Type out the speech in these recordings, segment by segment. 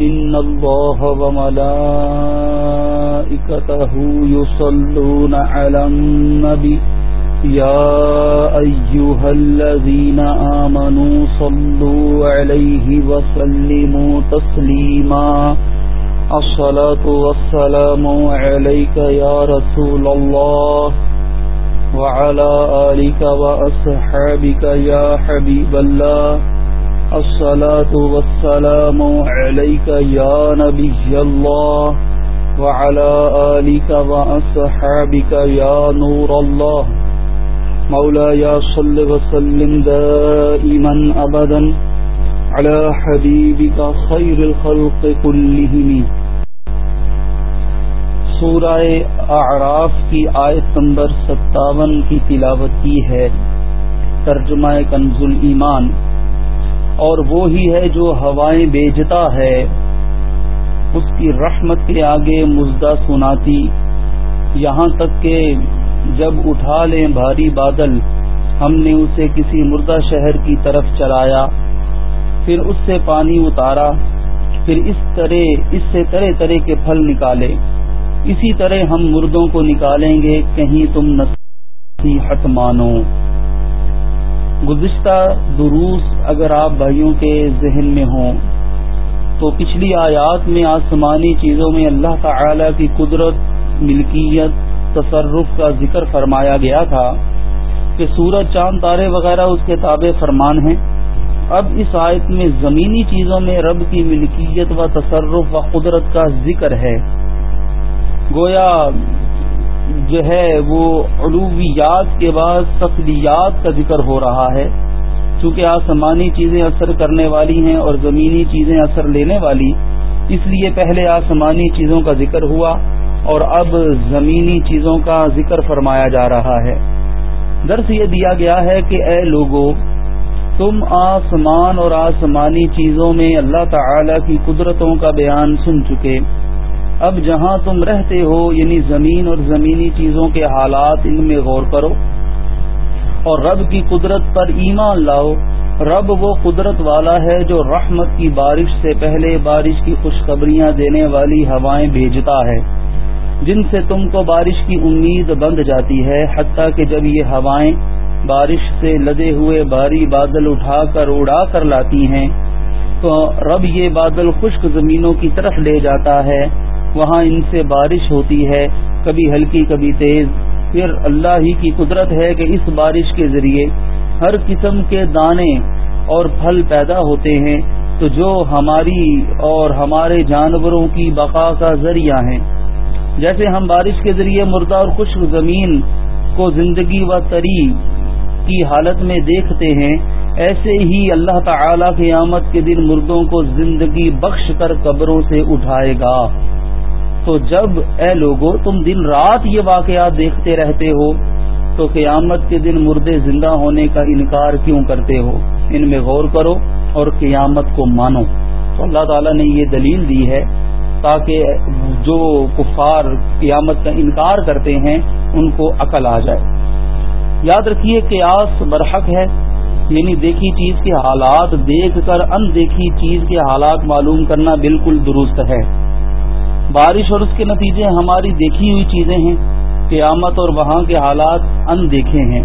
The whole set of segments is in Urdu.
إن الله وملائكته يصلون على النبي يا أيها الذين آمنوا صلوا عليه وسلموا تسليما الصلاة والسلام عليك يا رسول الله وعلى آلك وأصحابك يا حبيب الله الصلاة والسلام عليك يا نبي الله وعلى آلك وأصحابك يا نور الله. مولاي صل وسلم دائما أبدا على حبيبك خير الخلق كلهم. سورہ اعراف کی آیت نمبر ستاون کی تلاوت کی ہے، ترجمہ کنز ایمان اور وہی ہے جو ہوائیں بیچتا ہے۔ اس کی رحمت کے آگے مزدہ سناتی، یہاں تک کہ جب اٹھا لیں بھاری بادل، ہم نے اسے کسی مردہ شہر کی طرف چلایا، پھر اس سے پانی اتارا، پھر اس طرح، اس سے طرح طرح کے پھل نکالے۔ اسی طرح ہم مردوں کو نکالیں گے، کہیں تم نصیحت مانو۔ گزشتہ دروس اگر آپ بھائیوں کے ذہن میں ہوں، تو پچھلی آیات میں آسمانی چیزوں میں اللہ تعالی کی قدرت، ملکیت، تصرف کا ذکر فرمایا گیا تھا کہ سورج، چاند، تارے وغیرہ اس کے تابع فرمان ہیں۔ اب اس آیت میں زمینی چیزوں میں رب کی ملکیت و تصرف و قدرت کا ذکر ہے۔ گویا جو ہے وہ علویات کے بعد تفلیات کا ذکر ہو رہا ہے۔ چونکہ آسمانی چیزیں اثر کرنے والی ہیں اور زمینی چیزیں اثر لینے والی، اس لیے پہلے آسمانی چیزوں کا ذکر ہوا اور اب زمینی چیزوں کا ذکر فرمایا جا رہا ہے۔ درس یہ دیا گیا ہے کہ اے لوگوں تم آسمان اور آسمانی چیزوں میں اللہ تعالی کی قدرتوں کا بیان سن چکے۔ اب جہاں تم رہتے ہو یعنی زمین اور زمینی چیزوں کے حالات ان میں غور کرو اور رب کی قدرت پر ایمان لاؤ۔ رب وہ قدرت والا ہے جو رحمت کی بارش سے پہلے بارش کی خوشخبریاں دینے والی ہوائیں بھیجتا ہے۔ جن سے تم کو بارش کی امید بند جاتی ہے، حتیٰ کہ جب یہ ہوائیں بارش سے لدے ہوئے بھاری بادل اٹھا کر اڑا کر لاتی ہیں، تو رب یہ بادل خشک زمینوں کی طرف لے جاتا ہے۔ وہاں ان سے بارش ہوتی ہے، کبھی ہلکی، کبھی تیز۔ پھر اللہ ہی کی قدرت ہے کہ اس بارش کے ذریعے ہر قسم کے دانے اور پھل پیدا ہوتے ہیں۔ تو جو ہماری اور ہمارے جانوروں کی بقا کا ذریعہ ہیں۔ جیسے ہم بارش کے ذریعے مردہ اور خشک زمین کو زندگی و تری کی حالت میں دیکھتے ہیں، ایسے ہی اللہ تعالی قیامت کے دن مردوں کو زندگی بخش کر قبروں سے اٹھائے گا۔ تو جب اے لوگو تم دن رات یہ واقعات دیکھتے رہتے ہو تو قیامت کے دن مردے زندہ ہونے کا انکار کیوں کرتے ہو؟ ان میں غور کرو اور قیامت کو مانو۔ تو اللہ تعالیٰ نے یہ دلیل دی ہے تاکہ جو کفار قیامت کا انکار کرتے ہیں ان کو عقل آ جائے۔ یاد رکھیے قیاس برحق ہے یعنی دیکھی چیز کے حالات دیکھ کر ان دیکھی چیز کے حالات معلوم کرنا بالکل درست ہے۔ بارش اور اس کے نتیجے ہماری دیکھی ہوئی چیزیں ہیں، قیامت اور وہاں کے حالات ان دیکھے ہیں۔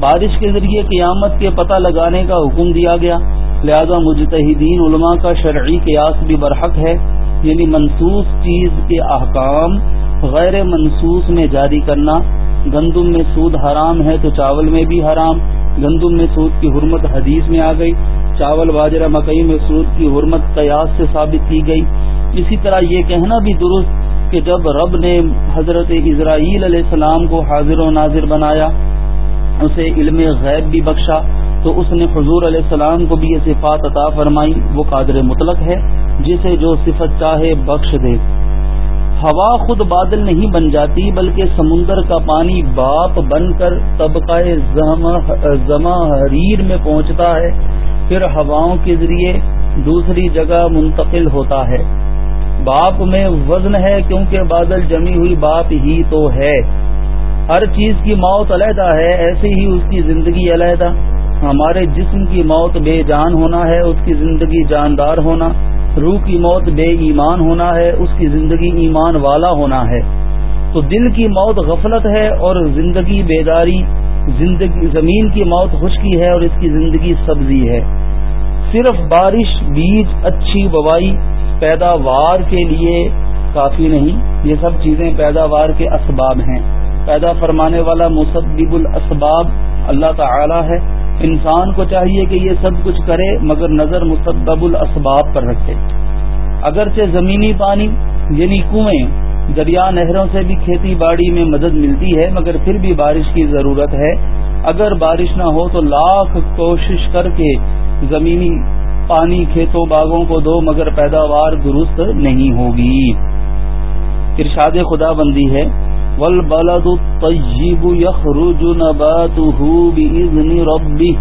بارش کے ذریعے قیامت کے پتہ لگانے کا حکم دیا گیا۔ لہذا مجتہدین علماء کا شرعی قیاس بھی برحق ہے یعنی منسوس چیز کے احکام غیر منسوس میں جاری کرنا۔ گندم میں سود حرام ہے تو چاول میں بھی حرام۔ گندم میں سود کی حرمت حدیث میں آ گئی۔ چاول باجرہ مکئی میں سود کی حرمت قیاس سے ثابت کی گئی۔ اسی طرح یہ کہنا بھی درست کہ جب رب نے حضرت اسرائیل علیہ السلام کو حاضر و ناظر بنایا، اسے علم غیب بھی بخشا، تو اس نے حضور علیہ السلام کو بھی یہ صفات عطا فرمائی، وہ قادر مطلق ہے، جسے جو صفت چاہے بخش دے۔ ہوا خود بادل نہیں بن جاتی، بلکہ سمندر کا پانی باپ بن کر طبقہ زما حریر میں پہنچتا ہے، پھر ہواؤں کے ذریعے دوسری جگہ منتقل ہوتا ہے۔ باپ میں وزن ہے کیونکہ بادل جمی ہوئی باپ ہی تو ہے۔ ہر چیز کی موت علیحدہ ہے، ایسے ہی اس کی زندگی علیحدہ۔ ہمارے جسم کی موت بے جان ہونا ہے، اس کی زندگی جاندار ہونا۔ روح کی موت بے ایمان ہونا ہے، اس کی زندگی ایمان والا ہونا ہے۔ تو دل کی موت غفلت ہے اور زندگی بیداری، زندگی، زمین کی موت خشکی ہے اور اس کی زندگی سبزی ہے۔ صرف بارش، بیج، اچھی بوائی پیداوار کے لیے کافی نہیں، یہ سب چیزیں پیداوار کے اسباب ہیں۔ پیدا فرمانے والا مصدب الاسباب اللہ تعالی ہے۔ انسان کو چاہیے کہ یہ سب کچھ کرے، مگر نظر مصدب الاسباب پر رکھے۔ اگرچہ زمینی پانی یعنی کنویں، دریا نہروں سے بھی کھیتی باڑی میں مدد ملتی ہے، مگر پھر بھی بارش کی ضرورت ہے۔ اگر بارش نہ ہو تو لاکھ کوشش کر کے زمینی پانی کھیتوں باغوں کو دو مگر پیداوار درست نہیں ہوگی۔ ارشاد خدا بندی ہے ول بلد تجیب یخرج نباته بإذن ربه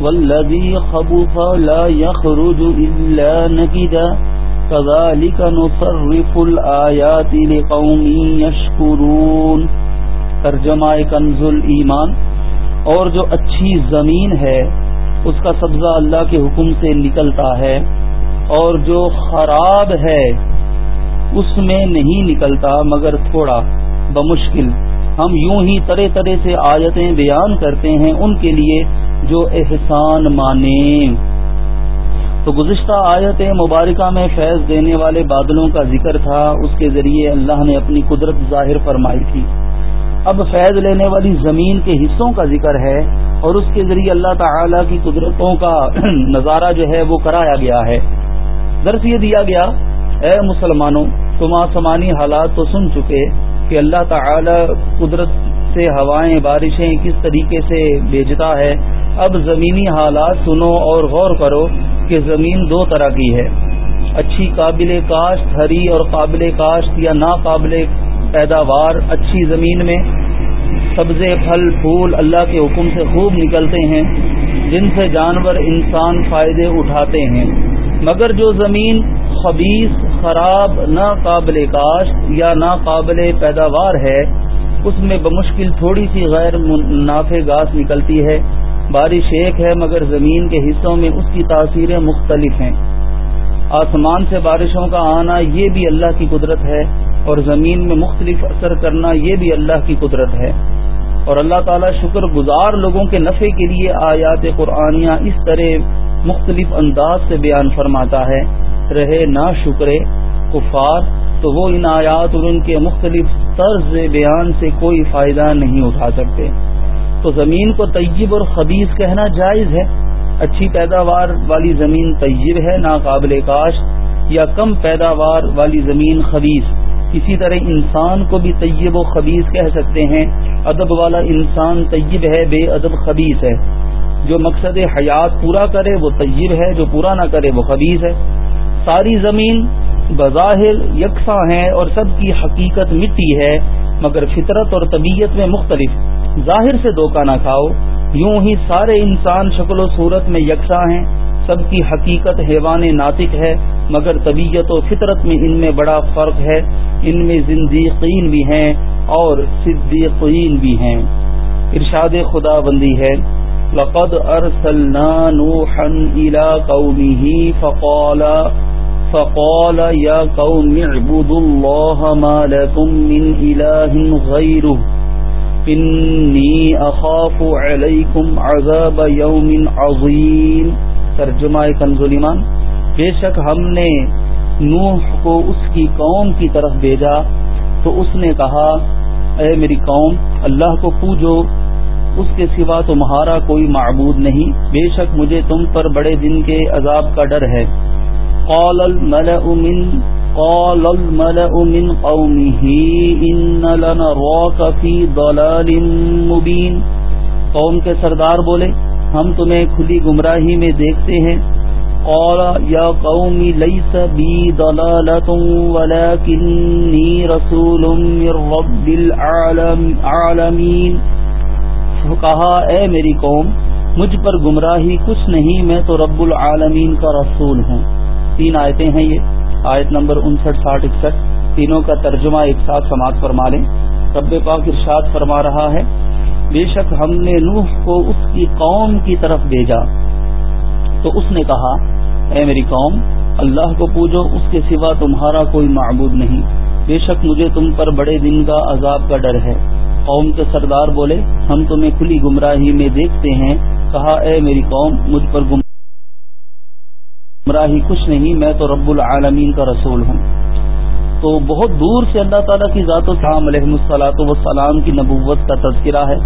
والذي خبث لا يخرج إلا نكدا كذلك نصرف الآيات لقوم يشكرون۔ ترجمہ کنز ایمان اور جو اچھی زمین ہے اس کا سبزہ اللہ کے حکم سے نکلتا ہے اور جو خراب ہے اس میں نہیں نکلتا، مگر تھوڑا بمشکل۔ ہم یوں ہی طرح طرح سے آیتیں بیان کرتے ہیں ان کے لیے جو احسان مانیں۔ تو گزشتہ آیت مبارکہ میں فیض دینے والے بادلوں کا ذکر تھا، اس کے ذریعے اللہ نے اپنی قدرت ظاہر فرمائی تھی۔ اب فیض لینے والی زمین کے حصوں کا ذکر ہے۔ اور اس کے ذریعے اللہ تعالی کی قدرتوں کا نظارہ جو ہے وہ کرایا گیا ہے۔ درس یہ دیا گیا، اے مسلمانوں، تم آسمانی حالات تو سن چکے کہ اللہ تعالی قدرت سے ہوائیں، بارشیں کس طریقے سے بھیجتا ہے۔ اب زمینی حالات سنو اور غور کرو کہ زمین دو طرح کی ہے۔ اچھی قابل کاشت، ہری اور قابل کاشت یا ناقابل پیداوار، اچھی زمین میں سبزے پھل، پھول اللہ کے حکم سے خوب نکلتے ہیں، جن سے جانور انسان فائدے اٹھاتے ہیں۔ مگر جو زمین خبیص خراب، ناقابل کاشت یا ناقابل پیداوار ہے، اس میں بمشکل تھوڑی سی غیر منافع گاس نکلتی ہے۔ بارش ایک ہے، مگر زمین کے حصوں میں اس کی تاثیریں مختلف ہیں۔ آسمان سے بارشوں کا آنا یہ بھی اللہ کی قدرت ہے، اور زمین میں مختلف اثر کرنا یہ بھی اللہ کی قدرت ہے۔ اور اللہ تعالیٰ شکر گزار لوگوں کے نفع کے لیے آیات قرآنیاں اس طرح مختلف انداز سے بیان فرماتا ہے۔ رہے نہ شکرے، کفار، تو وہ ان آیات اور ان کے مختلف طرز بیان سے کوئی فائدہ نہیں اٹھا سکتے۔ تو زمین کو طیب اور خبیص کہنا جائز ہے۔ اچھی پیداوار والی زمین طیب ہے، ناقابل کاشت یا کم پیداوار والی زمین خبیص اسی طرح انسان کو بھی طیب و خبیص کہہ سکتے ہیں، ادب والا انسان طیب ہے، بے ادب خبیص ہے۔ جو مقصد حیات پورا کرے، وہ طیب ہے، جو پورا نہ کرے، وہ خبیص ہے۔ ساری زمین بظاہر یکساں ہے اور سب کی حقیقت مٹی ہے، مگر فطرت اور طبیعت میں مختلف۔ ظاہر سے دھوکہ نہ کھاؤ، یوں ہی سارے انسان شکل و صورت میں یکساں ہیں۔ سب کی حقیقت حیوان ناطق ہے، مگر طبیعت و فطرت میں ان میں بڑا فرق ہے۔ ان میں زندیقین بھی ہیں اور صدیقین بھی ہیں۔ ارشاد خدا بندی ہے۔ لقد ارسلنا نوحا الى قومه فقال فقال، يا قوم، اعبدوا الله ما لكم من اله غيره انی اخاف علیکم عذاب یوم عظیم ترجمہ کنزلیمان بے شک ہم نے نوح کو اس کی قوم کی طرف بھیجا، تو اس نے کہا، اے میری قوم، اللہ کو پوجو، اس کے سوا تمہارا کوئی معبود نہیں، بے شک مجھے تم پر بڑے دن کے عذاب کا ڈر ہے۔ قال الملأ من، قال الملأ من قومه، إن لنراك في ضلال مبين قوم کے سردار بولے ہم تمہیں کھلی گمراہی میں دیکھتے ہیں۔ قال یا قوم ليس بي ضلالة ولكني رسول من رب العالمين کہا، اے میری قوم، مجھ پر گمراہی کچھ نہیں، میں تو رب العالمین کا رسول ہوں۔ تین آیتیں ہیں یہ۔ آیت نمبر انسٹھ، ساٹھ، اکسٹھ۔ تینوں کا ترجمہ ایک ساتھ سماعت فرما لیں۔ رب پاک ارشاد فرما رہا ہے بے شک ہم نے نوح کو اس کی قوم کی طرف بھیجا۔ تو اس نے کہا، اے میری قوم، اللہ کو پوجو، اس کے سوا تمہارا کوئی معبود نہیں۔ بے شک مجھے تم پر بڑے دن کا عذاب کا ڈر ہے۔ قوم کے سردار بولے، ہم تمہیں کھلی گمراہی میں دیکھتے ہیں۔ کہا، اے میری قوم، مجھ پر گمراہی کچھ نہیں، میں تو رب العالمین کا رسول ہوں۔ تو بہت دور سے اللہ تعالیٰ کی ذات و سلام علیہ السلاۃ وسلام کی نبوت کا تذکرہ ہے۔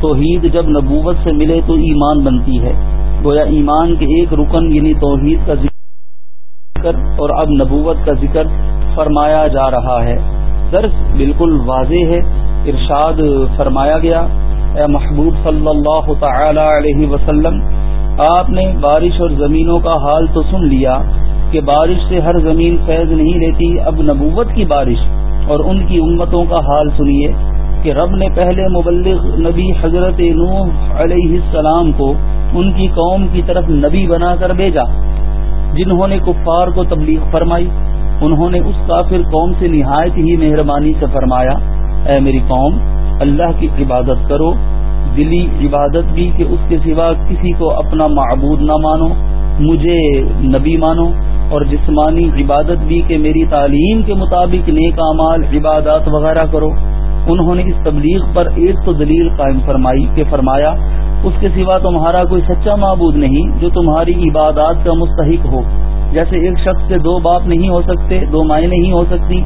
توحید جب نبوت سے ملے تو ایمان بنتی ہے۔ گویا ایمان کے ایک رکن یعنی توحید کا ذکر اور اب نبوت کا ذکر فرمایا جا رہا ہے۔ درس بالکل واضح ہے۔ ارشاد فرمایا گیا۔ اے محبوب صلی اللہ تعالی علیہ وسلم، آپ نے بارش اور زمینوں کا حال تو سن لیا۔ کہ بارش سے ہر زمین فیض نہیں لیتی، اب نبوت کی بارش۔ اور ان کی امتوں کا حال سنیے کہ رب نے پہلے مبلغ نبی حضرت نوح علیہ السلام کو ان کی قوم کی طرف نبی بنا کر بھیجا، جنہوں نے کفار کو تبلیغ فرمائی، انہوں نے اس کافر قوم سے نہایت ہی مہربانی سے فرمایا، اے میری قوم، اللہ کی عبادت کرو۔ دلی عبادت بھی کہ اس کے سوا کسی کو اپنا معبود نہ مانو۔ مجھے نبی مانو اور جسمانی عبادت بھی کہ میری تعلیم کے مطابق نیک امال عبادات وغیرہ کرو۔ انہوں نے اس تبلیغ پر ایک تو دلیل قائم فرمائی کہ فرمایا، اس کے سوا تمہارا کوئی سچا معبود نہیں جو تمہاری عبادات کا مستحق ہو۔ جیسے ایک شخص سے دو باپ نہیں ہو سکتے، دو مائیں نہیں ہو سکتی۔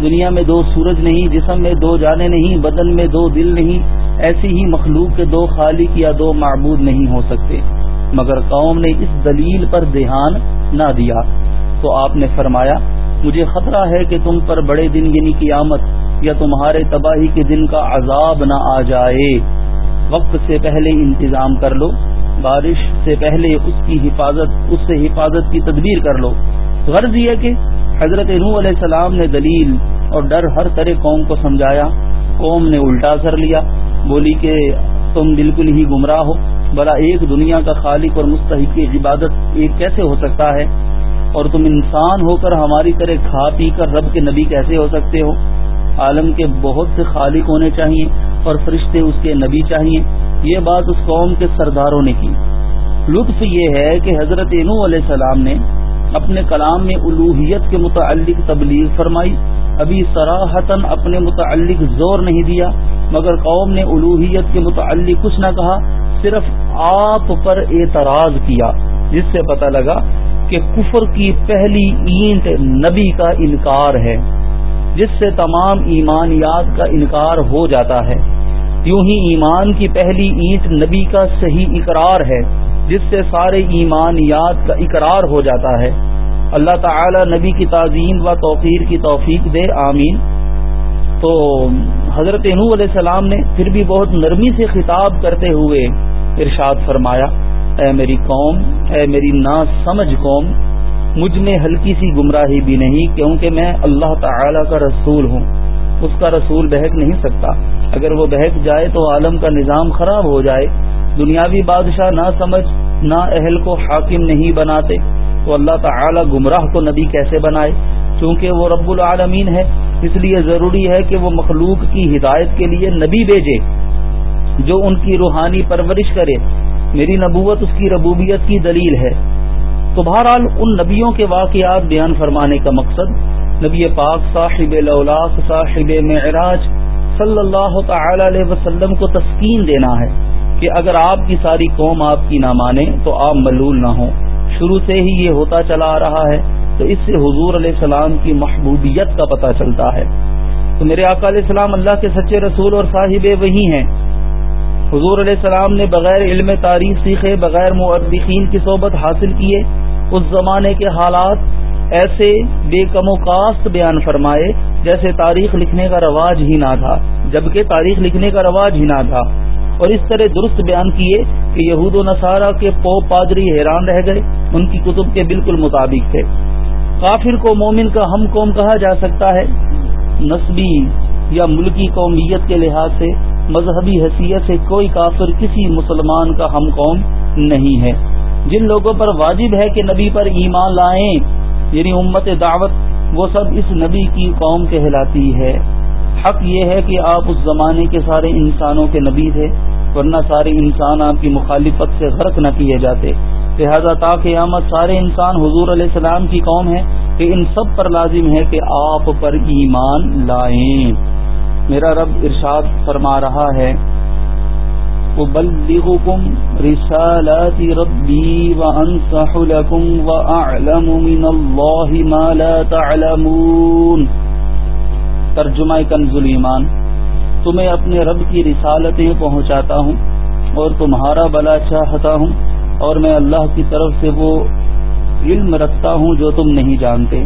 دنیا میں دو سورج نہیں، جسم میں دو جانے نہیں، بدن میں دو دل نہیں، ایسی ہی مخلوق کے دو خالق یا دو معبود نہیں ہو سکتے۔ مگر قوم نے اس دلیل پر دھیان نہ دیا۔ تو آپ نے فرمایا، مجھے خطرہ ہے کہ تم پر بڑے دن یعنی قیامت یا تمہارے تباہی کے دن کا عذاب نہ آ جائے۔ وقت سے پہلے انتظام کر لو، بارش سے پہلے اس کی حفاظت، اس سے حفاظت کی تدبیر کر لو۔ غرض یہ کہ حضرت نو علیہ السلام نے دلیل اور ڈر ہر طرح قوم کو سمجھایا۔ قوم نے الٹا کر لیا، بولی کہ تم بالکل ہی گمراہ ہو۔ بلا ایک دنیا کا خالق اور مستحق عبادت ایک کیسے ہو سکتا ہے؟ اور تم انسان ہو کر ہماری طرح کھا پی کر رب کے نبی کیسے ہو سکتے ہو؟ عالم کے بہت سے خالق ہونے چاہیے اور فرشتے اس کے نبی چاہیے یہ بات اس قوم کے سرداروں نے کی۔ لطف یہ ہے کہ حضرت نو علیہ السلام نے اپنے کلام میں الوحیت کے متعلق تبلیغ فرمائی۔ ابھی سراہتن اپنے متعلق زور نہیں دیا، مگر قوم نے الوحیت کے متعلق کچھ نہ کہا۔ صرف آپ پر اعتراض کیا، جس سے پتہ لگا کہ کفر کی پہلی اینٹ نبی کا انکار ہے، جس سے تمام ایمانیات کا انکار ہو جاتا ہے۔ یوں ہی ایمان کی پہلی اینٹ نبی کا صحیح اقرار ہے، جس سے سارے ایمانیات کا اقرار ہو جاتا ہے۔ اللہ تعالی نبی کی تعظیم و توفیر کی توفیق دے، آمین۔ تو حضرت نو علیہ السلام نے پھر بھی بہت نرمی سے خطاب کرتے ہوئے ارشاد فرمایا، اے میری قوم، اے میری نا سمجھ قوم، مجھ میں ہلکی سی گمراہی بھی نہیں کیونکہ میں اللہ تعالی کا رسول ہوں۔ اس کا رسول بہک نہیں سکتا۔ اگر وہ بہک جائے تو عالم کا نظام خراب ہو جائے۔ دنیاوی بادشاہ نہ سمجھ نہ اہل کو حاکم نہیں بناتے۔ تو اللہ تعالی گمراہ کو نبی کیسے بنائے؟ چونکہ وہ رب العالمین ہے، اس لیے ضروری ہے کہ وہ مخلوق کی ہدایت کے لیے نبی بھیجے۔ جو ان کی روحانی پرورش کرے۔ میری نبوت اس کی ربوبیت کی دلیل ہے۔ تو بہرحال ان نبیوں کے واقعات بیان فرمانے کا مقصد نبی پاک صاحب صاحب معراج صلی اللہ تعالی علیہ وسلم کو تسکین دینا ہے کہ اگر آپ کی ساری قوم آپ کی نہ مانے تو آپ ملول نہ ہوں۔ شروع سے ہی یہ ہوتا چلا آ رہا ہے۔ تو اس سے حضور علیہ السلام کی محبوبیت کا پتہ چلتا ہے۔ تو میرے آقا علیہ السلام اللہ کے سچے رسول اور صاحب وہی ہیں۔ حضور علیہ السلام نے بغیر علم تاریخ سیکھے، بغیر مورخین کی صحبت حاصل کیے، اس زمانے کے حالات ایسے بے کم و کاست بیان فرمائے جیسے تاریخ لکھنے کا رواج ہی نہ تھا، جبکہ تاریخ لکھنے کا رواج ہی نہ تھا۔ اور اس طرح درست بیان کیے کہ یہود و نصارہ کے پو پادری حیران رہ گئے، ان کی کتب کے بالکل مطابق تھے۔ کافر کو مومن کا ہم قوم کہا جا سکتا ہے، نسبی یا ملکی قومیت کے لحاظ سے مذہبی حیثیت سے کوئی کافر کسی مسلمان کا ہم قوم نہیں ہے۔ جن لوگوں پر واجب ہے کہ نبی پر ایمان لائیں یعنی امت دعوت، وہ سب اس نبی کی قوم کہلاتی ہے۔ حق یہ ہے کہ آپ اس زمانے کے سارے انسانوں کے نبی تھے، ورنہ سارے انسان آپ کی مخالفت سے غرق نہ کیے جاتے۔ لہذا تا قیامت سارے انسان حضور علیہ السلام کی قوم ہے کہ ان سب پر لازم ہے کہ آپ پر ایمان لائیں۔ میرا رب ارشاد فرما رہا ہے أبلغكم رسالات ربي وأنصح لكم وأعلم من الله ما لا تعلمون. ترجمہ کنز ایمان، تمہیں اپنے رب کی رسالتیں پہنچاتا ہوں اور تمہارا بلا چاہتا ہوں، اور میں اللہ کی طرف سے وہ علم رکھتا ہوں جو تم نہیں جانتے۔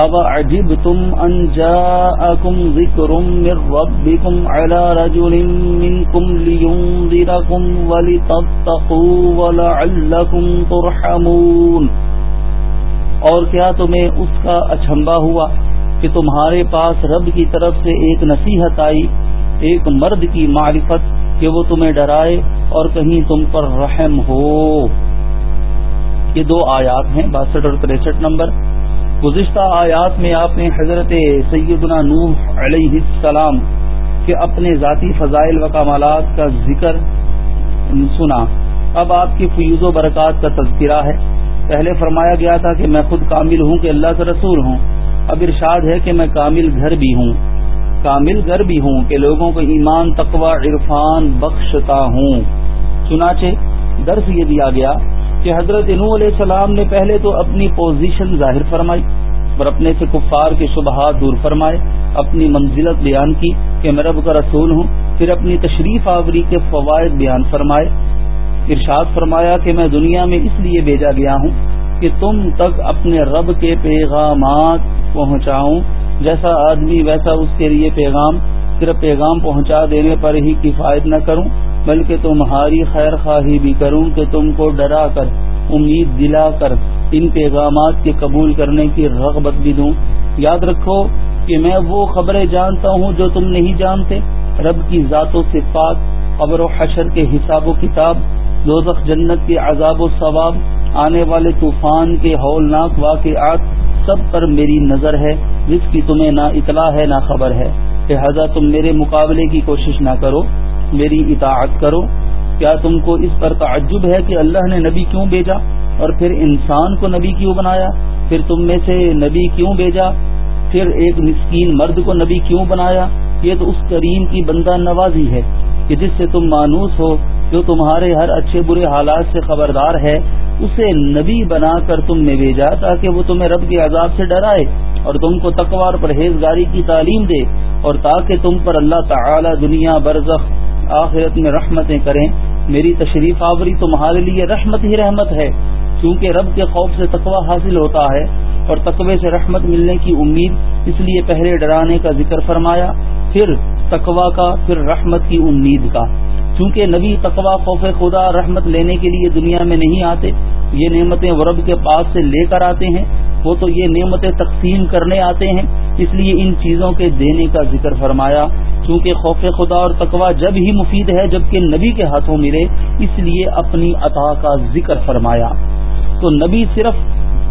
اب عجب تم انجاءكم ذكر من ربكم على رجل منكم لينذركم ولتتقوا ولعلكم ترحمون اور کیا تمہیں اس کا اچھمبا ہوا کہ تمہارے پاس رب کی طرف سے ایک نصیحت آئی، ایک مرد کی معرفت کہ وہ تمہیں ڈرائے اور کہیں تم پر رحم ہو۔ یہ دو آیات ہیں، باسٹھ اور تریسٹھ نمبر۔ گزشتہ آیات میں آپ نے حضرت سیدنا نوح علیہ السلام کے اپنے ذاتی فضائل و کمالات کا ذکر سنا۔ اب آپ کی فیوز و برکات کا تذکرہ ہے۔ پہلے فرمایا گیا تھا کہ میں خود کامل ہوں کہ اللہ کا رسول ہوں۔ اب ارشاد ہے کہ میں کامل گھر بھی ہوں۔ کامل گھر بھی ہوں کہ لوگوں کو ایمان، تقوی، عرفان بخشتا ہوں۔ چنانچہ درس یہ دیا گیا کہ حضرت نو علیہ السلام نے پہلے تو اپنی پوزیشن ظاہر فرمائی اور اپنے سے کفار کے شبہات دور فرمائے، اپنی منزلت بیان کی کہ میں رب کا رسول ہوں، پھر اپنی تشریف آوری کے فوائد بیان فرمائے۔ ارشاد فرمایا کہ میں دنیا میں اس لیے بھیجا گیا ہوں کہ تم تک اپنے رب کے پیغامات پہنچاؤں۔ جیسا آدمی ویسا اس کے لیے پیغام صرف پیغام پہنچا دینے پر ہی کفایت نہ کروں۔ بلکہ تمہاری خیر خواہی بھی کروں کہ تم کو ڈرا کر، امید دلا کر، ان پیغامات کے قبول کرنے کی رغبت بھی دوں۔ یاد رکھو کہ میں وہ خبریں جانتا ہوں جو تم نہیں جانتے۔ رب کی ذات و صفات، قبر و حشر کے حساب و کتاب، دوزخ جنت کے عذاب و ثواب، آنے والے طوفان کے ہولناک واقعات، سب پر میری نظر ہے، جس کی تمہیں نہ اطلاع ہے نہ خبر ہے۔ لہذا تم میرے مقابلے کی کوشش نہ کرو۔ میری اطاعت کرو۔ کیا تم کو اس پر تعجب ہے کہ اللہ نے نبی کیوں بھیجا؟ اور پھر انسان کو نبی کیوں بنایا؟ پھر تم میں سے نبی کیوں بھیجا؟ پھر ایک مسکین مرد کو نبی کیوں بنایا؟ یہ تو اس کریم کی بندہ نوازی ہے کہ جس سے تم مانوس ہو، جو تمہارے ہر اچھے برے حالات سے خبردار ہے، اسے نبی بنا کر تم نے بھیجا تاکہ وہ تمہیں رب کے عذاب سے ڈرائے اور تم کو تقوار پرہیزگاری کی تعلیم دے اور تاکہ تم پر اللہ تعالی دنیا برزخ آخرت میں رحمتیں کریں۔ میری تشریف آوری تمہارے لیے رحمت ہی رحمت ہے۔ کیونکہ رب کے خوف سے تقوی حاصل ہوتا ہے اور تقوی سے رحمت ملنے کی امید، اس لیے پہلے ڈرانے کا ذکر فرمایا، پھر تقوا کا، پھر رحمت کی امید کا۔ چونکہ نبی تقوا خوف خدا رحمت لینے کے لیے دنیا میں نہیں آتے، یہ نعمتیں ورب کے پاس سے لے کر آتے ہیں۔ وہ تو یہ نعمتیں تقسیم کرنے آتے ہیں، اس لیے ان چیزوں کے دینے کا ذکر فرمایا۔ چونکہ خوف خدا اور تقوا جب ہی مفید ہے، جبکہ نبی کے ہاتھوں ملے، اس لیے اپنی عطا کا ذکر فرمایا۔ تو نبی صرف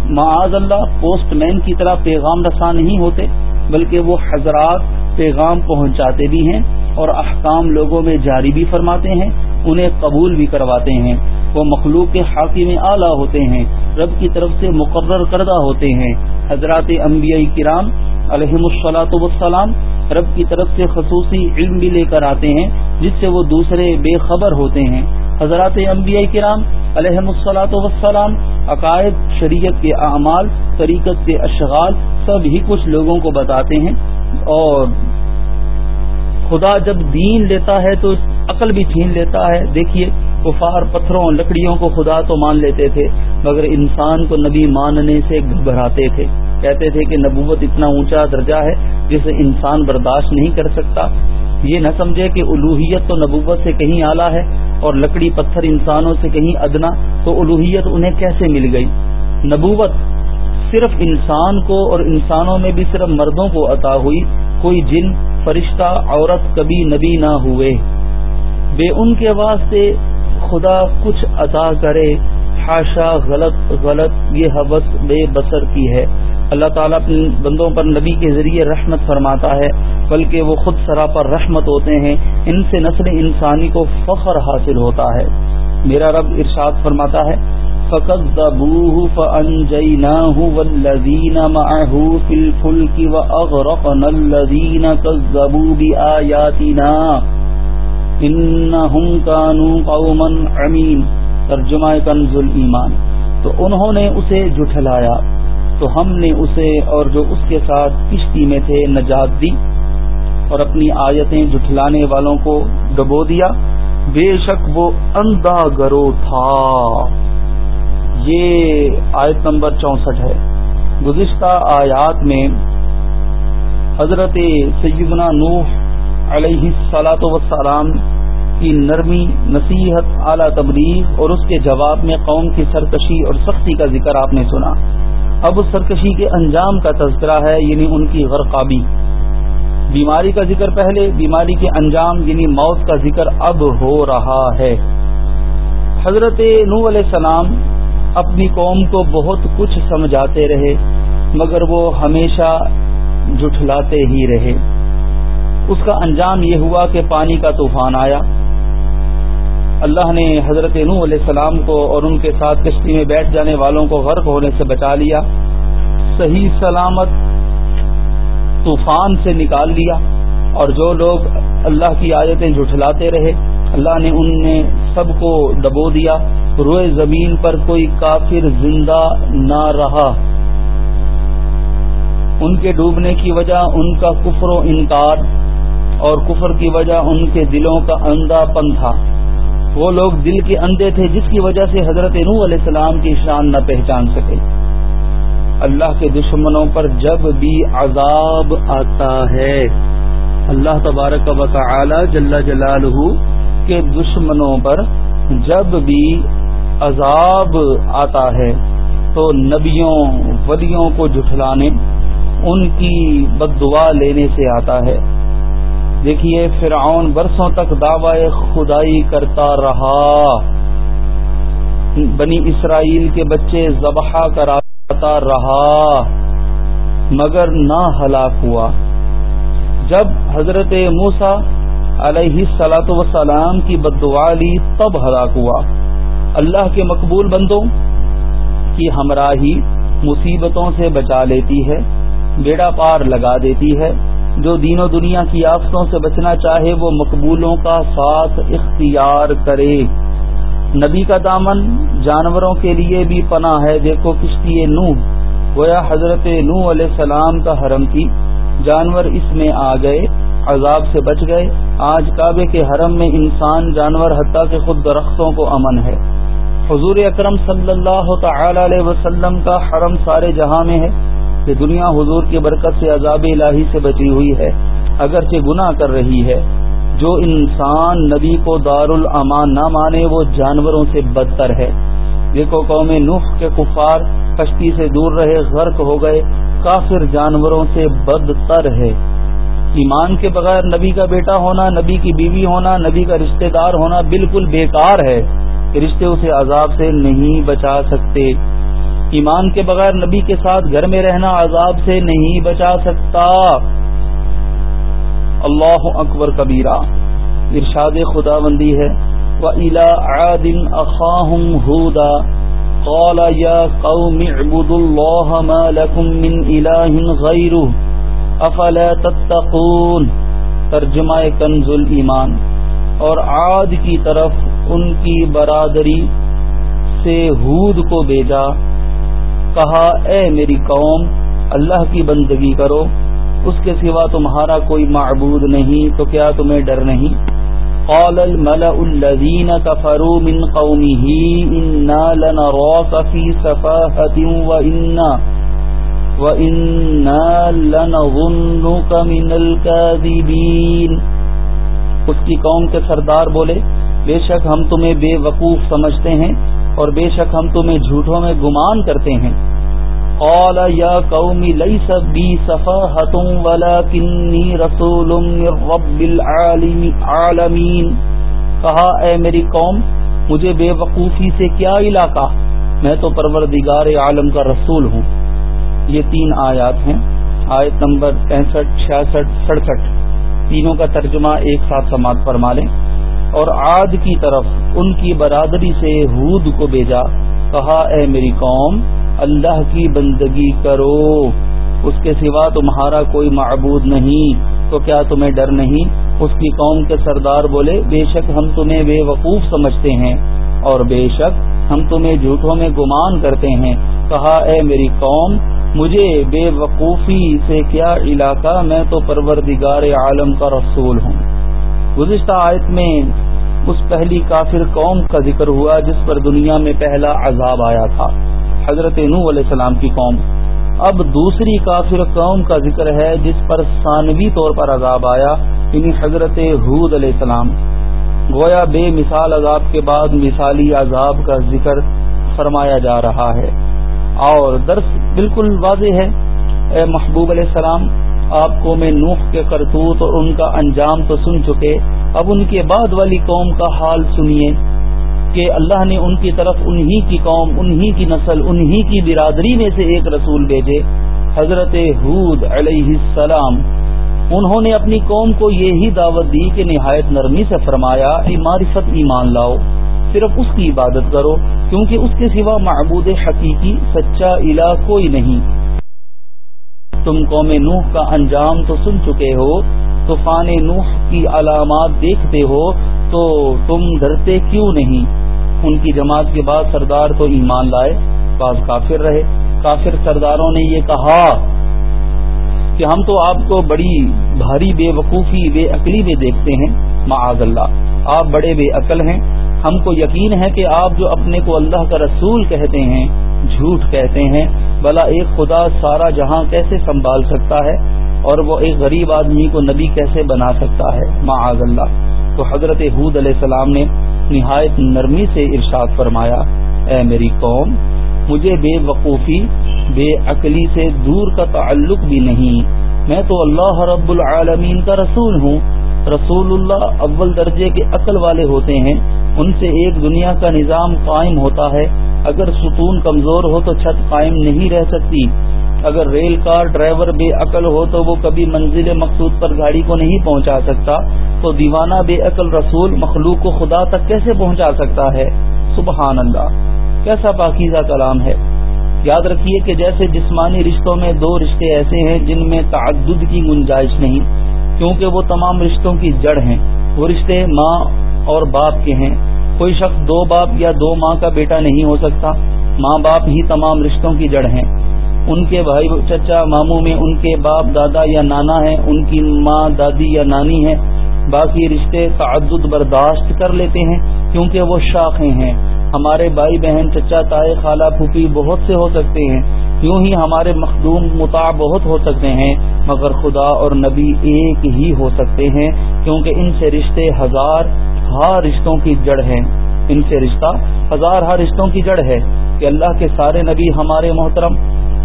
معاذ اللہ، پوسٹ مین کی طرح پیغام رساں نہیں ہوتے، بلکہ وہ حضرات پیغام پہنچاتے بھی ہیں اور احکام لوگوں میں جاری بھی فرماتے ہیں، انہیں قبول بھی کرواتے ہیں۔ وہ مخلوق کے حاکم اعلیٰ ہوتے ہیں، رب کی طرف سے مقرر کردہ ہوتے ہیں۔ حضرات انبیاء کرام علیہم السلاۃ وسلام رب کی طرف سے خصوصی علم بھی لے کر آتے ہیں، جس سے وہ دوسرے بے خبر ہوتے ہیں۔ حضرات انبیاء کرام علیہم السلاۃ وسلام عقائد، شریعت کے اعمال، طریقت کے اشغال، سب ہی کچھ لوگوں کو بتاتے ہیں۔ اور خدا جب دین لیتا ہے تو عقل بھی چھین لیتا ہے۔ دیکھیے کفار پتھروں لکڑیوں کو خدا تو مان لیتے تھے، مگر انسان کو نبی ماننے سے گھبراتے تھے۔ کہتے تھے کہ نبوت اتنا اونچا درجہ ہے جسے انسان برداشت نہیں کر سکتا۔ یہ نہ سمجھے کہ الوحیت تو نبوت سے کہیں اعلیٰ ہے اور لکڑی پتھر انسانوں سے کہیں ادنا، تو الوحیت انہیں کیسے مل گئی؟ نبوت صرف انسان کو اور انسانوں میں بھی صرف مردوں کو عطا ہوئی۔ کوئی جن، فرشتہ، عورت کبھی نبی نہ ہوئے۔ بے ان کے واسطے خدا کچھ عطا کرے۔ حاشا، غلط غلط، یہ حوث بے بسر کی ہے۔ اللہ تعالیٰ اپنے بندوں پر نبی کے ذریعے رحمت فرماتا ہے، بلکہ وہ خود سرا پر رحمت ہوتے ہیں۔ ان سے نسل انسانی کو فخر حاصل ہوتا ہے۔ میرا رب ارشاد فرماتا ہے، فكذبوه فأنجيناه والذين معه في الفلك وأغرقنا الذين كذبوا بآياتنا إنهم كانوا قوما عمين ترجمہ کنز ایمان تو انہوں نے اسے جھٹلایا، تو ہم نے اسے اور جو اس کے ساتھ کشتی میں تھے نجات دی اور اپنی آیتیں جھٹلانے والوں کو ڈبو دیا۔ بے شک وہ اندھا گرو تھا۔ یہ آیت نمبر چونسٹھ ہے۔ گزشتہ آیات میں حضرت سیدنا نوح علیہ سلاۃ وسلام کی نرمی، نصیحت، اعلی تبلیغ اور اس کے جواب میں قوم کی سرکشی اور سختی کا ذکر آپ نے سنا۔ اب اس سرکشی کے انجام کا تذکرہ ہے یعنی ان کی غرقابی۔ بیماری کا ذکر پہلے، بیماری کے انجام یعنی موت کا ذکر اب ہو رہا ہے۔ حضرت نو علیہ السلام اپنی قوم کو بہت کچھ سمجھاتے رہے، مگر وہ ہمیشہ جٹھلاتے ہی رہے۔ اس کا انجام یہ ہوا کہ پانی کا طوفان آیا۔ اللہ نے حضرت نو علیہ السلام کو اور ان کے ساتھ کشتی میں بیٹھ جانے والوں کو غرق ہونے سے بچا لیا، صحیح سلامت طوفان سے نکال لیا اور جو لوگ اللہ کی آیتیں جٹھلاتے رہے، اللہ نے ان نے سب کو ڈبو دیا۔ روئے زمین پر کوئی کافر زندہ نہ رہا۔ ان کے ڈوبنے کی وجہ ان کا کفر و انکار اور کفر کی وجہ ان کے دلوں کا اندھا پن تھا۔ وہ لوگ دل کے اندھے تھے جس کی وجہ سے حضرت نو علیہ السلام کی شان نہ پہچان سکے۔ اللہ کے دشمنوں پر جب بھی عذاب آتا ہے، اللہ تبارک و تعالی جل جلالہ کے دشمنوں پر جب بھی عذاب آتا ہے تو نبیوں، ولیوں کو جٹھلانے ان کی بد دعا لینے سے آتا ہے۔ دیکھیے، فرعون برسوں تک دعوی خدائی کرتا رہا۔ بنی اسرائیل کے بچے ذبح کراتا رہا، مگر نہ ہلاک ہوا۔ جب حضرت موسا علیہ سلاۃ وسلام کی بدعلی تب ہلاک ہوا۔ اللہ کے مقبول بندوں کی ہمراہی مصیبتوں سے بچا لیتی ہے، بیڑا پار لگا دیتی ہے۔ جو دین و دنیا کی آفتوں سے بچنا چاہے وہ مقبولوں کا ساتھ اختیار کرے۔ نبی کا دامن جانوروں کے لیے بھی پناہ ہے۔ دیکھو کشتی نو گویا حضرت نو علیہ السلام کا حرم تھی۔ جانور اس میں آ گئے، عذاب سے بچ گئے۔ آج کعبے کے حرم میں انسان جانور حتیٰ کے خود درختوں کو امن ہے۔ حضور اکرم صلی اللہ تعالی علیہ وسلم کا حرم سارے جہاں میں ہے۔ کہ دنیا حضور کی برکت سے عذاب الہی سے بچی ہوئی ہے، اگرچہ گناہ کر رہی ہے، جو انسان نبی کو دار الامان نہ مانے وہ جانوروں سے بدتر ہے۔ دیکھو قوم نوح کے کفار کشتی سے دور رہے، غرق ہو گئے، کافر جانوروں سے بدتر ہے۔ ایمان کے بغیر نبی کا بیٹا ہونا، نبی کی بیوی ہونا، نبی کا رشتہ دار ہونا بالکل بیکار ہے کہ رشتے اسے عذاب سے نہیں بچا سکتے۔ ایمان کے بغیر نبی کے ساتھ گھر میں رہنا عذاب سے نہیں بچا سکتا۔ اللہ اکبر کبیرہ، ارشاد خدا بندی ہے۔ وَإِلَىٰ عَادٍ أَخَاهُمْ هُودًا، قَالَ يَا قَوْمِ اعْبُدُوا اللَّهَ مَا لَكُم مِّنْ إِلَٰهٍ غَيْرُهُ افلا تتقون؟ ترجمہ کنز ایمان اور عاد کی طرف ان کی برادری سے ہود کو بھیجا۔ کہا، اے میری قوم، اللہ کی بندگی کرو، اس کے سوا تمہارا کوئی معبود نہیں، تو کیا تمہیں ڈر نہیں؟ قال، الملأ الذين كفروا من قومه إنا لنراك في سفاهة وإنا اس کی قوم کے سردار بولے، بے شک ہم تمہیں بے وقوف سمجھتے ہیں اور بے شک ہم تمہیں جھوٹوں میں گمان کرتے ہیں۔ قال یا قومی ليس بي سفاهة ولكني رسول من رب العالمين کہا، اے میری قوم، مجھے بے وقوفی سے کیا علاقہ؟ میں تو پروردگار عالم کا رسول ہوں۔ یہ تین آیات ہیں۔ آیت نمبر پینسٹھ، چھیاسٹھ، سڑسٹھ۔ تینوں کا ترجمہ ایک ساتھ سماعت فرما لیں۔ اور عاد کی طرف ان کی برادری سے ہود کو بھیجا۔ کہا، اے میری قوم، اللہ کی بندگی کرو۔ اس کے سوا تمہارا کوئی معبود نہیں، تو کیا تمہیں ڈر نہیں؟ اس کی قوم کے سردار بولے، بے شک ہم تمہیں بے وقوف سمجھتے ہیں، اور بے شک ہم تمہیں جھوٹوں میں گمان کرتے ہیں۔ کہا، اے میری قوم، مجھے بے وقوفی سے کیا علاقہ؟ میں تو پروردگار عالم کا رسول ہوں۔ گزشتہ آیت میں اس پہلی کافر قوم کا ذکر ہوا جس پر دنیا میں پہلا عذاب آیا تھا، حضرت نو علیہ السلام کی قوم۔ اب دوسری کافر قوم کا ذکر ہے جس پر ثانوی طور پر عذاب آیا یعنی حضرت حود علیہ السلام۔ گویا بے مثال عذاب کے بعد مثالی عذاب کا ذکر فرمایا جا رہا ہے۔ اور درس بالکل واضح ہے۔ اے محبوب علیہ السلام آپ کو میں نوح کے کرتوت اور ان کا انجام تو سن چکے، اب ان کے بعد والی قوم کا حال سنیے کہ اللہ نے ان کی طرف انہی کی قوم، انہی کی نسل، انہی کی برادری میں سے ایک رسول بھیجے، حضرت حود علیہ السلام۔ انہوں نے اپنی قوم کو یہی دعوت دی کہ نہایت نرمی سے فرمایا معرفت ایمان لاؤ، صرف اس کی عبادت کرو، کیونکہ اس کے سوا معبود حقیقی، سچا الہ کوئی نہیں۔ تم قوم نوح کا انجام تو سن چکے ہو، طوفان نوح کی علامات دیکھتے ہو تو تم ڈرتے کیوں نہیں؟ ان کی جماعت کے بعد سردار تو ایمان لائے، بعض کافر رہے۔ کافر سرداروں نے یہ کہا کہ ہم تو آپ کو بڑی بھاری بے وقوفی، بے عقلی میں دیکھتے ہیں، معاذ اللہ۔ آپ بڑے بے عقل ہیں۔ ہم کو یقین ہے کہ آپ جو اپنے کو اللہ کا رسول کہتے ہیں جھوٹ کہتے ہیں بلا ایک خدا سارا جہاں کیسے سنبھال سکتا ہے اور وہ ایک غریب آدمی کو نبی کیسے بنا سکتا ہے؟ معاذ اللہ تو حضرت حود علیہ السلام نے نہایت نرمی سے ارشاد فرمایا، اے میری قوم، مجھے بے وقوفی، بے عقلی سے دور کا تعلق بھی نہیں۔ میں تو اللہ رب العالمین کا رسول ہوں۔ رسول اللہ اول درجے کے عقل والے ہوتے ہیں، ان سے ایک دنیا کا نظام قائم ہوتا ہے۔ اگر ستون کمزور ہو تو چھت قائم نہیں رہ سکتی۔ اگر ریل کار ڈرائیور بے عقل ہو تو وہ کبھی منزل مقصود پر گاڑی کو نہیں پہنچا سکتا۔ تو دیوانہ بے عقل رسول مخلوق کو خدا تک کیسے پہنچا سکتا ہے؟ سبحان اللہ کیسا پاکیزہ کلام ہے۔ یاد رکھیے کہ جیسے جسمانی رشتوں میں دو رشتے ایسے ہیں جن میں تعدد کی گنجائش نہیں کیونکہ وہ تمام رشتوں کی جڑ ہیں۔ وہ رشتے ماں اور باپ کے ہیں۔ کوئی شخص دو باپ یا دو ماں کا بیٹا نہیں ہو سکتا۔ ماں باپ ہی تمام رشتوں کی جڑ ہیں۔ ان کے بھائی، چچا، ماموں میں ان کے باپ، دادا یا نانا ہے ان کی ماں، دادی یا نانی ہے باقی رشتے تعدد برداشت کر لیتے ہیں کیونکہ وہ شاخیں ہیں۔ ہمارے بھائی بہن، چچا، تائے، خالہ، پھوپھی بہت سے ہو سکتے ہیں۔ یوں ہی ہمارے مخدوم متا بہت ہو سکتے ہیں، مگر خدا اور نبی ایک ہی ہو سکتے ہیں، کیونکہ ان سے رشتے ہزار ہار رشتوں کی جڑ ہیں۔ ان سے رشتہ ہزار ہار رشتوں کی جڑ ہے کہ اللہ کے سارے نبی ہمارے محترم،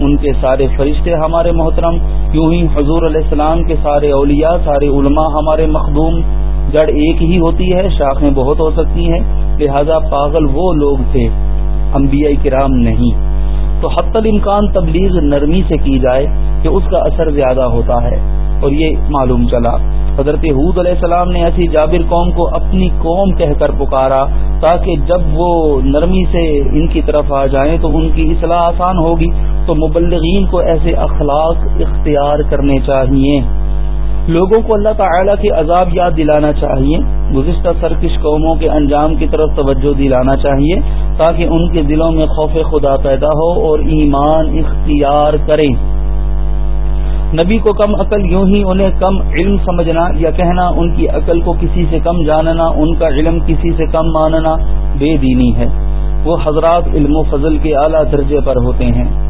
ان کے سارے فرشتے ہمارے محترم، یوں ہی حضور علیہ السلام کے سارے اولیاء، سارے علماء ہمارے مخدوم جڑ ایک ہی ہوتی ہے، شاخیں بہت ہو سکتی ہیں۔ لہذا پاگل وہ لوگ تھے، انبیاء کرام نہیں۔ تو حت الامکان تبلیغ نرمی سے کی جائے کہ اس کا اثر زیادہ ہوتا ہے۔ اور یہ معلوم چلا۔ حضرت حود علیہ السلام نے ایسی جابر قوم کو اپنی قوم کہہ کر پکارا تاکہ جب وہ نرمی سے ان کی طرف آ جائیں تو ان کی اصلاح آسان ہوگی۔ تو مبلغین کو ایسے اخلاق اختیار کرنے چاہیے۔ لوگوں کو اللہ تعالی کے عذاب یاد دلانا چاہیے۔ گزشتہ سرکش قوموں کے انجام کی طرف توجہ دلانا چاہیے۔ تاکہ ان کے دلوں میں خوف خدا پیدا ہو اور ایمان اختیار کریں۔ نبی کو کم عقل یوں ہی انہیں کم علم سمجھنا یا کہنا، ان کی عقل کو کسی سے کم جاننا، ان کا علم کسی سے کم ماننا بے دینی ہے۔ وہ حضرات علم و فضل کے اعلیٰ درجے پر ہوتے ہیں۔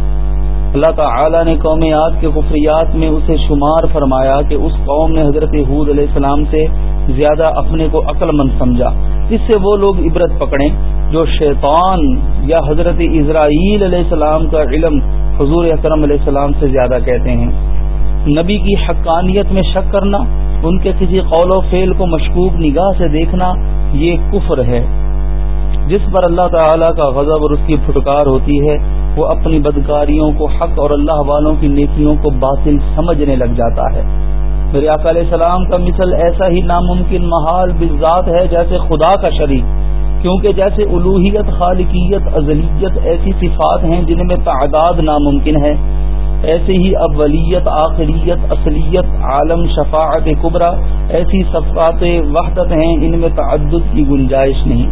اللہ تعالی نے قوم یاد کے کفریات میں اسے شمار فرمایا کہ اس قوم نے حضرت حود علیہ السلام سے زیادہ اپنے کو عقل مند سمجھا۔ اس سے وہ لوگ عبرت پکڑیں جو شیطان یا حضرت اسرائیل علیہ السلام کا علم حضور اکرم علیہ السلام سے زیادہ کہتے ہیں۔ نبی کی حقانیت میں شک کرنا، ان کے کسی قول و فعل کو مشکوک نگاہ سے دیکھنا، یہ کفر ہے۔ جس پر اللہ تعالی کا غضب اور اس کی پھٹکار ہوتی ہے، وہ اپنی بدکاریوں کو حق اور اللہ والوں کی نیکیوں کو باطل سمجھنے لگ جاتا ہے۔ میرے علیہ السلام کا مثل ایسا ہی ناممکن محال بذات ہے جیسے خدا کا شریک، کیونکہ جیسے الوحیت خالقیت، ازلیت ایسی صفات ہیں جن میں تعداد ناممکن ہے۔ ایسے ہی اولیت آخریت، اصلیت، عالم شفاعت کبرا، ایسی صفات وحدت ہیں، ان میں تعدد کی گنجائش نہیں۔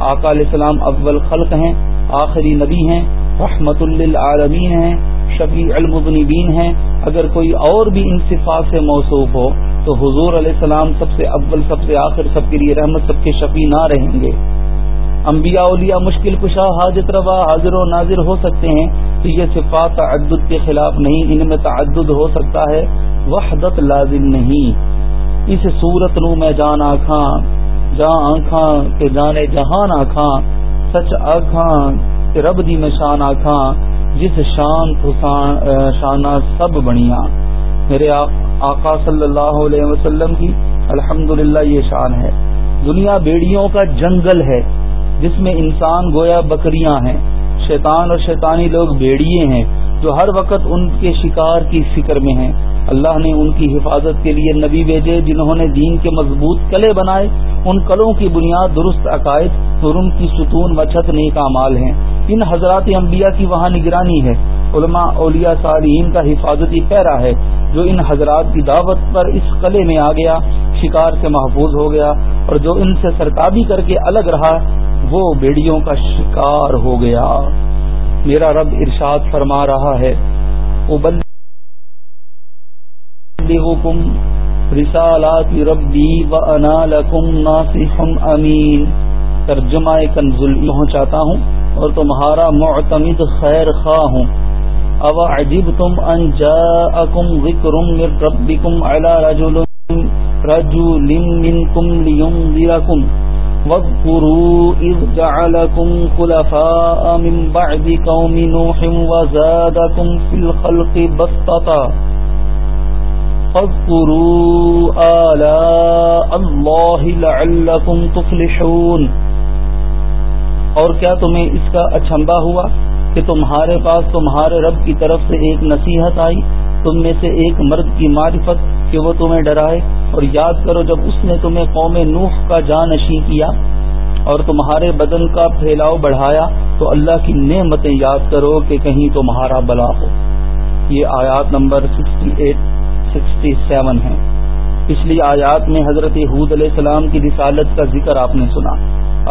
آقا علیہ السلام اول خلق ہیں، آخری نبی ہیں۔ رحمت للعالمین ہیں، شفیع المذنبین ہیں۔ اگر کوئی اور بھی ان صفات سے موصوف ہو، تو حضور علیہ السلام سب سے اول، سب سے آخر، سب کے لیے رحمت، سب کے شفیع نہ رہیں گے۔ انبیاء، اولیاء، مشکل کشا، حاجت روا، حاضر و ناظر ہو سکتے ہیں، تو یہ صفات تعدد کے خلاف نہیں، ان میں تعدد ہو سکتا ہے۔ وحدت لازم نہیں۔ اس صورت نو میں جان آخاں جاں آنکھاں کے جانے جہان آخاں سچ آخاں رب دی میں شان آخاں جس شان شانہ سب بنیاں۔ میرے آقا صلی اللہ علیہ وسلم کی الحمد یہ شان ہے۔ دنیا بیڑیوں کا جنگل ہے، جس میں انسان گویا بکریاں ہیں۔ شیطان اور شیطانی لوگ بیڑیے ہیں جو ہر وقت ان کے شکار کی فکر میں ہیں۔ اللہ نے ان کی حفاظت کے لیے نبی بھیجے جنہوں نے دین کے مضبوط کلے بنائے، ان کلوں کی بنیاد درست عقائد اور ان کی ستون و چھت نیک مال ہیں۔ ان حضرات انبیاء کی وہاں نگرانی ہے۔ علماء اولیاء صالحین کا حفاظتی پیرا ہے، جو ان حضرات کی دعوت پر اس قلعے میں آ گیا، شکار سے محفوظ ہو گیا اور جو ان سے سرتابی کر کے الگ رہا، وہ بیڑیوں کا شکار ہو گیا۔ میرا رب ارشاد فرما رہا ہے ابلغکم رسالات ربی و انا لکم ناصح امین ترجمہ کنزل پہنچاتا ہوں اور تمہارا معتمد خیر خواہ ہوں۔ او عجیب تم ان جاءکم ذکر من ربکم علی رجل رجل منکم لینذرکم واذكروا إذ جعلكم خلفاء من بعد قوم نوح وزادكم في الخلق بسطتا فاذكروا آلاء الله لعلكم تفلحون۔ اور کیا تمہیں اس کا اچھمبا ہوا کہ تمہارے پاس تمہارے رب کی طرف سے ایک نصیحت آئی؟ تم میں سے ایک مرد کی معرفت کہ وہ تمہیں ڈرائے۔ اور یاد کرو جب اس نے تمہیں قوم نوح کا جانشی کیا اور تمہارے بدن کا پھیلاؤ بڑھایا، تو اللہ کی نعمتیں یاد کرو کہ کہیں تمہارا بلا ہو۔ یہ آیات نمبر 68 67 ہے پچھلی آیات میں حضرت حود علیہ السلام کی رسالت کا ذکر آپ نے سنا۔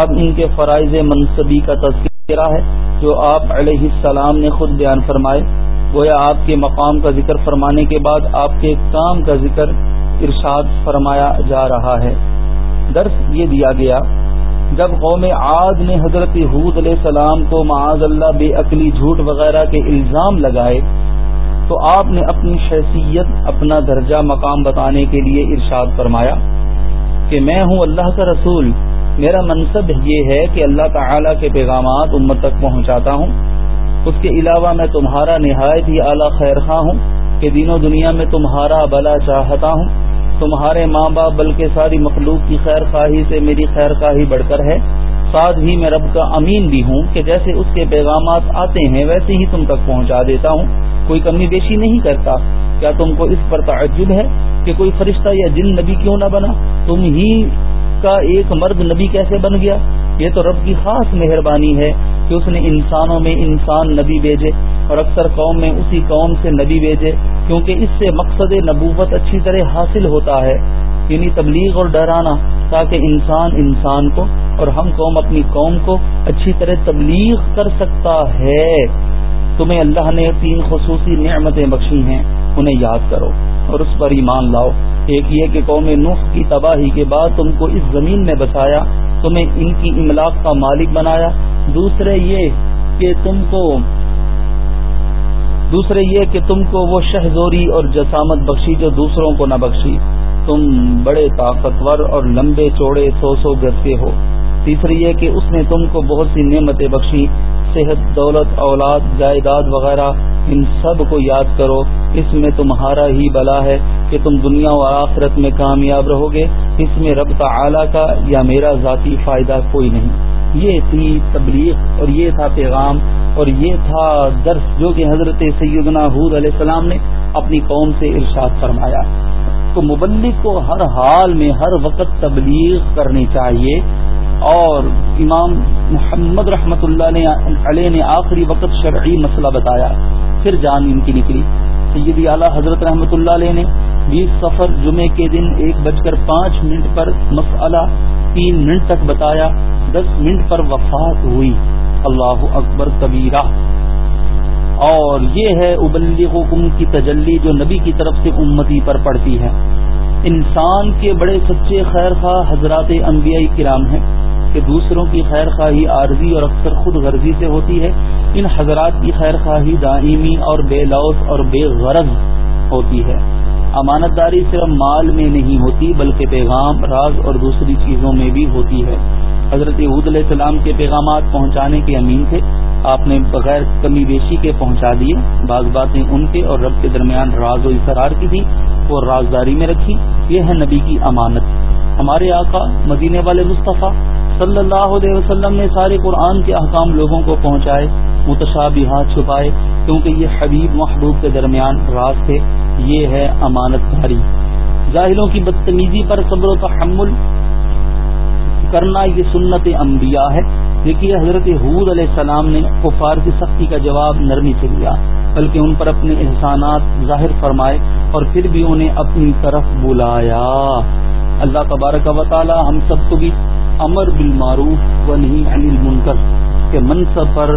اب ان کے فرائض منصبی کا تذکرہ ہے جو آپ علیہ السلام نے خود بیان فرمائے۔ گویا آپ کے مقام کا ذکر فرمانے کے بعد آپ کے کام کا ذکر ارشاد فرمایا جا رہا ہے۔ درس یہ دیا گیا، جب قوم عاد نے حضرت حود علیہ السلام کو معاذ اللہ بے عقلی جھوٹ وغیرہ کے الزام لگائے تو آپ نے اپنی حیثیت اپنا درجہ، مقام بتانے کے لیے ارشاد فرمایا کہ میں ہوں اللہ کا رسول۔ میرا منصب یہ ہے کہ اللہ تعالی کے پیغامات امت تک پہنچاتا ہوں۔ اس کے علاوہ میں تمہارا نہایت ہی اعلیٰ خیر خواہ ہوں کہ دینوں دنیا میں تمہارا بلا چاہتا ہوں۔ تمہارے ماں باپ بلکہ ساری مخلوق کی خیر خواہی سے میری خیر خواہی بڑھ کر ہے۔ ساتھ ہی میں رب کا امین بھی ہوں کہ جیسے اس کے پیغامات آتے ہیں، ویسے ہی تم تک پہنچا دیتا ہوں۔ کوئی کمی بیشی نہیں کرتا۔ کیا تم کو اس پر تعجب ہے کہ کوئی فرشتہ یا جن نبی کیوں نہ بنا؟ تم ہی کا ایک مرد نبی کیسے بن گیا؟ یہ تو رب کی خاص مہربانی ہے کہ اس نے انسانوں میں انسان نبی بھیجے اور اکثر قوم میں اسی قوم سے نبی بھیجے، کیونکہ اس سے مقصد نبوت اچھی طرح حاصل ہوتا ہے۔ یعنی تبلیغ اور ڈرانا، تاکہ انسان انسان کو اور ہم قوم اپنی قوم کو اچھی طرح تبلیغ کر سکتا ہے۔ تمہیں اللہ نے تین خصوصی نعمتیں بخشی ہیں، انہیں یاد کرو اور اس پر ایمان لاؤ۔ ایک یہ کہ قوم نخ کی تباہی کے بعد تم کو اس زمین میں بسایا، تمہیں ان کی املاک کا مالک بنایا۔ دوسرے یہ کہ تم کو، دوسرے یہ کہ تم کو وہ شہزوری اور جسامت بخشی جو دوسروں کو نہ بخشی۔ تم بڑے طاقتور اور لمبے چوڑے سو سو گز کے ہو۔ تیسری یہ کہ اس نے تم کو بہت سی نعمتیں بخشی صحت، دولت، اولاد، جائیداد وغیرہ، ان سب کو یاد کرو، اس میں تمہارا ہی بلا ہے کہ تم دنیا و آخرت میں کامیاب رہو گے، اس میں رب تعالی کا یا میرا ذاتی فائدہ کوئی نہیں۔ یہ تھی تبلیغ اور یہ تھا پیغام اور یہ تھا درس جو کہ حضرت سیدنا حود علیہ السلام نے اپنی قوم سے ارشاد فرمایا۔ تو مبلک کو ہر حال میں، ہر وقت تبلیغ کرنی چاہیے۔ اور امام محمد رحمت اللہ علیہ نے آخری وقت شرعی مسئلہ بتایا، پھر جان ان کی نکلی۔ سیدی اعلیٰ حضرت رحمۃ اللہ علیہ نے بیس سفر جمعے کے دن ایک بج کر پانچ منٹ پر مسئلہ تین منٹ تک بتایا، دس منٹ پر وفات ہوئی۔ اللہ اکبر کبیرہ۔ اور یہ ہے ابلیغ کی تجلی جو نبی کی طرف سے امتی پر پڑتی ہے۔ انسان کے بڑے سچے خیر خواہ حضرات انبیاء کرام ہیں کہ دوسروں کی خیر خواہی عارضی اور اکثر خود غرضی سے ہوتی ہے۔ ان حضرات کی خیر خواہی دائمی اور بے لوس اور بے غرض ہوتی ہے۔ امانت داری صرف مال میں نہیں ہوتی، بلکہ پیغام، راز اور دوسری چیزوں میں بھی ہوتی ہے۔ حضرت عود علیہ السلام کے پیغامات پہنچانے کے امین تھے۔ آپ نے بغیر کمی بیشی کے پہنچا دیے۔ بعض باتیں ان کے اور رب کے درمیان راز و اصرار کی تھی وہ رازداری میں رکھی۔ یہ ہے نبی کی امانت۔ ہمارے آقا مدینے والے مصطفیٰ صلی اللہ علیہ وسلم نے سارے قرآن کے احکام لوگوں کو پہنچائے متشابہات چھپائے، کیونکہ یہ حبیب محبوب کے درمیان راز تھے۔ یہ ہے امانت داری ظاہروں کی بدتمیزی پر صبر و تحمل کرنا یہ سنت انبیاء ہے۔ دیکھیے، حضرت حود علیہ السلام نے کفار کی سختی کا جواب نرمی سے لیا، بلکہ ان پر اپنے احسانات ظاہر فرمائے اور پھر بھی انہیں اپنی طرف بلایا۔ اللہ تبارک و تعالی ہم سب کو بھی امر بالمعروف و نہیں علی المنکر کے منصب پر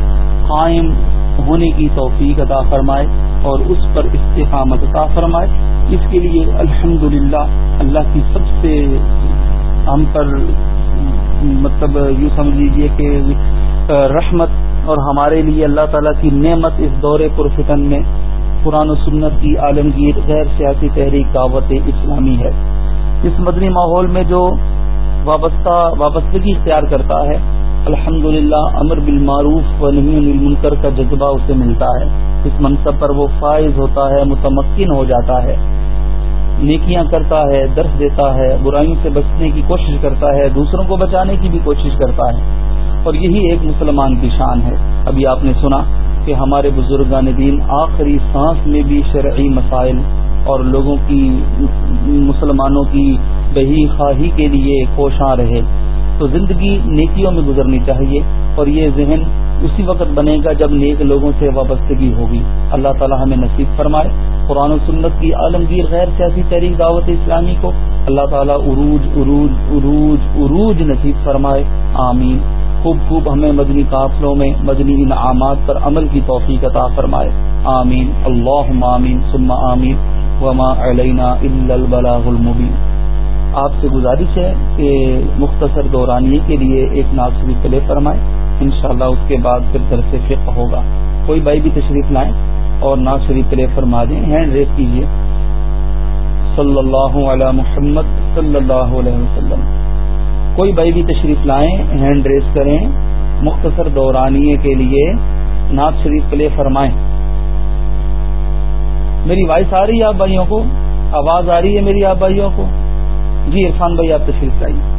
قائم ہونے کی توفیق عطا فرمائے اور اس پر استقامت عطا فرمائے۔ اس کے لیے الحمد اللہ کی سب سے ہم پر مطلب یوں سمجھ لیجیے کہ رحمت اور ہمارے لیے اللہ تعالیٰ کی نعمت اس دور پرفتن میں قرآن و سنت کی عالمگیر غیر سیاسی تحریک دعوت اسلامی ہے۔ اس مدنی ماحول میں جو وابستہ وابستگی اختیار کرتا ہے الحمد للہ امر بالمعروف و نمی المنکر کا جذبہ اسے ملتا ہے۔ اس منصب پر وہ فائز ہوتا ہے، متمکن ہو جاتا ہے۔ نیکیاں کرتا ہے، درس دیتا ہے، برائیوں سے بچنے کی کوشش کرتا ہے، دوسروں کو بچانے کی بھی کوشش کرتا ہے۔ اور یہی ایک مسلمان کی شان ہے۔ ابھی آپ نے سنا کہ ہمارے بزرگان دین آخری سانس میں بھی شرعی مسائل اور لوگوں کی، مسلمانوں کی بہی خواہی کے لیے کوشاں رہے۔ تو زندگی نیکیوں میں گزرنی چاہیے اور یہ ذہن اسی وقت بنے گا جب نیک لوگوں سے وابستگی ہوگی۔ اللہ تعالی ہمیں نصیب فرمائے۔ قرآن و سنت کی عالمگیر غیر سیاسی تحریک دعوت اسلامی کو اللہ تعالیٰ عروج عروج عروج عروج نصیب فرمائے۔ آمین۔ خوب خوب ہمیں مدنی قافلوں میں مدنی انعامات پر عمل کی توفیق عطا فرمائے۔ آمین۔ اللہ آمین۔ ثم آمین۔ وما علینا الا البلاغ المبین۔ آپ سے گزارش ہے کہ مختصر دورانیے کے لیے ایک ناصری پلے فرمائے۔ انشاءاللہ اس کے بعد پھر درس فقہ ہوگا۔ کوئی بھائی بھی تشریف لائیں اور ناصری پلے فرما دیں، ہینڈ ریس کیجیے صلی اللہ علیہ محمد صلی اللہ علیہ وسلم۔ کوئی بھائی بھی تشریف لائیں، ہینڈ ریس کریں۔ مختصر دورانیے کے لیے ناز شریف پلے فرمائیں۔ میری وائس آ رہی ہے آپ بھائیوں کو؟ آواز آ رہی ہے میری آپ بھائیوں کو؟ جی عرفان بھائی، آپ تشریف لائیے۔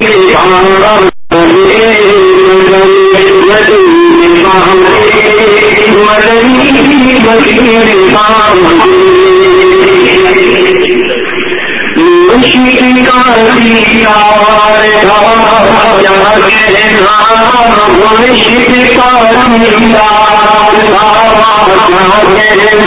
شکار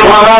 ہمارا